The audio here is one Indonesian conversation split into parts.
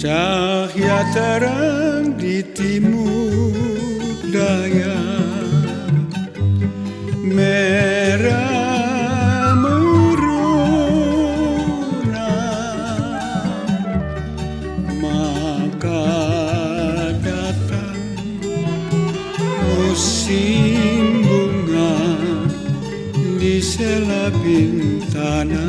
Cahaya terang di timur daya. Merah merona Maka datang musim bunga Di sela bintana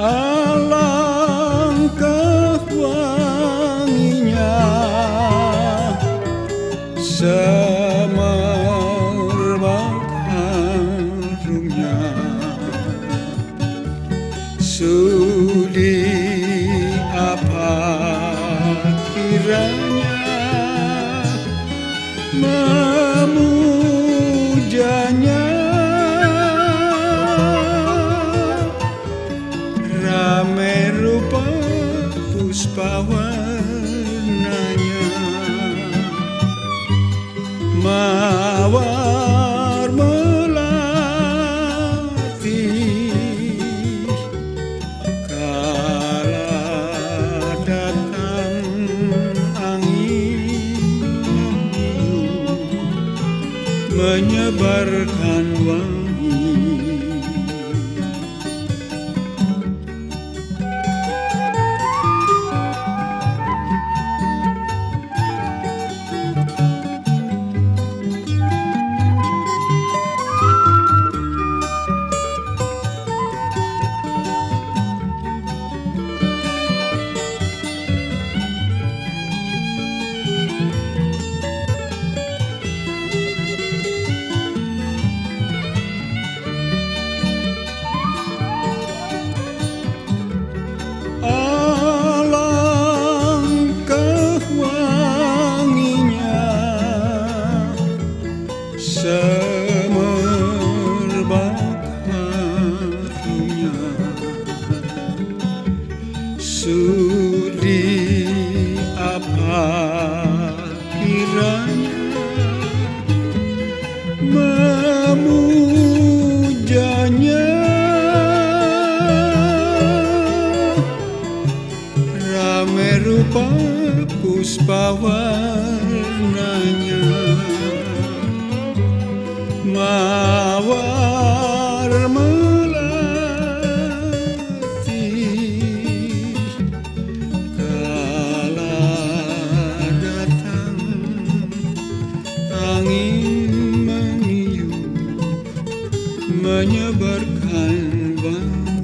Alangkah wanginya Semerbak harumnya Sudi apa kiranya warnanya Mawar melati. Kala datang angin. Menyebarkan wangi Puspa warnanya Mawar melati Kala datang angin meniup Menyebarkan bau